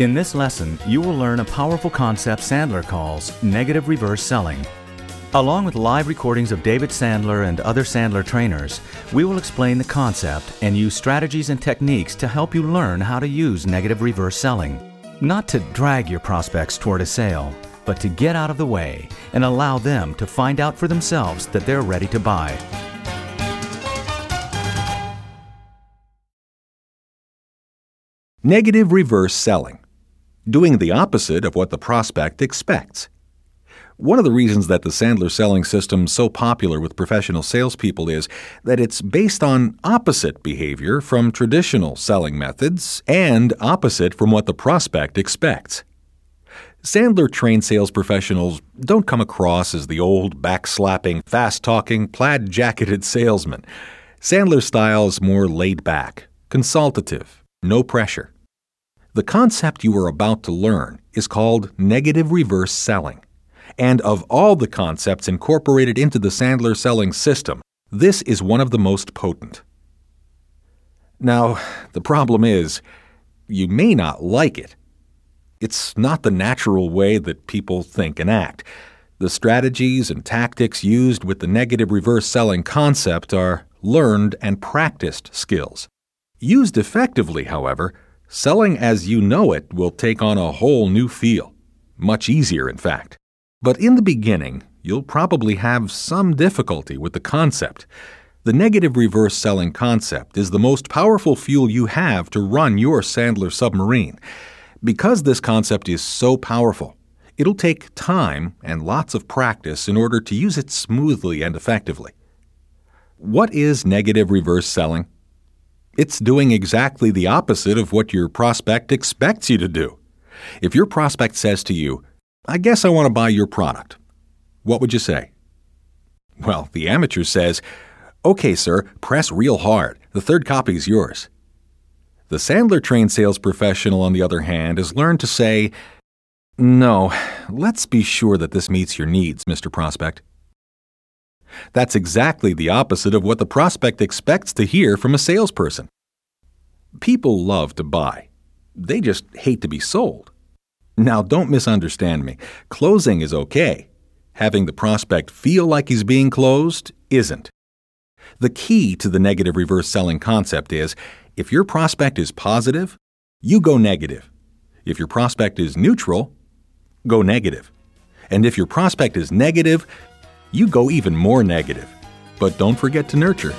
In this lesson, you will learn a powerful concept Sandler calls negative reverse selling. Along with live recordings of David Sandler and other Sandler trainers, we will explain the concept and use strategies and techniques to help you learn how to use negative reverse selling. Not to drag your prospects toward a sale, but to get out of the way and allow them to find out for themselves that they're ready to buy. Negative reverse selling. Doing the opposite of what the prospect expects. One of the reasons that the Sandler selling system is so popular with professional salespeople is that it's based on opposite behavior from traditional selling methods and opposite from what the prospect expects. Sandler trained sales professionals don't come across as the old, backslapping, fast talking, plaid jacketed salesman. Sandler's style is more laid back, consultative, no pressure. The concept you are about to learn is called negative reverse selling. And of all the concepts incorporated into the Sandler selling system, this is one of the most potent. Now, the problem is, you may not like it. It's not the natural way that people think and act. The strategies and tactics used with the negative reverse selling concept are learned and practiced skills. Used effectively, however, selling as you know it will take on a whole new feel. Much easier, in fact. But in the beginning, you'll probably have some difficulty with the concept. The negative reverse selling concept is the most powerful fuel you have to run your Sandler submarine. Because this concept is so powerful, it'll take time and lots of practice in order to use it smoothly and effectively. What is negative reverse selling? It's doing exactly the opposite of what your prospect expects you to do. If your prospect says to you, I guess I want to buy your product, what would you say? Well, the amateur says, Okay, sir, press real hard. The third copy is yours. The Sandler trained sales professional, on the other hand, has learned to say, No, let's be sure that this meets your needs, Mr. Prospect. That's exactly the opposite of what the prospect expects to hear from a salesperson. People love to buy, they just hate to be sold. Now, don't misunderstand me. Closing is okay. Having the prospect feel like he's being closed isn't. The key to the negative reverse selling concept is if your prospect is positive, you go negative. If your prospect is neutral, go negative. And if your prospect is negative, you go even more negative. But don't forget to nurture.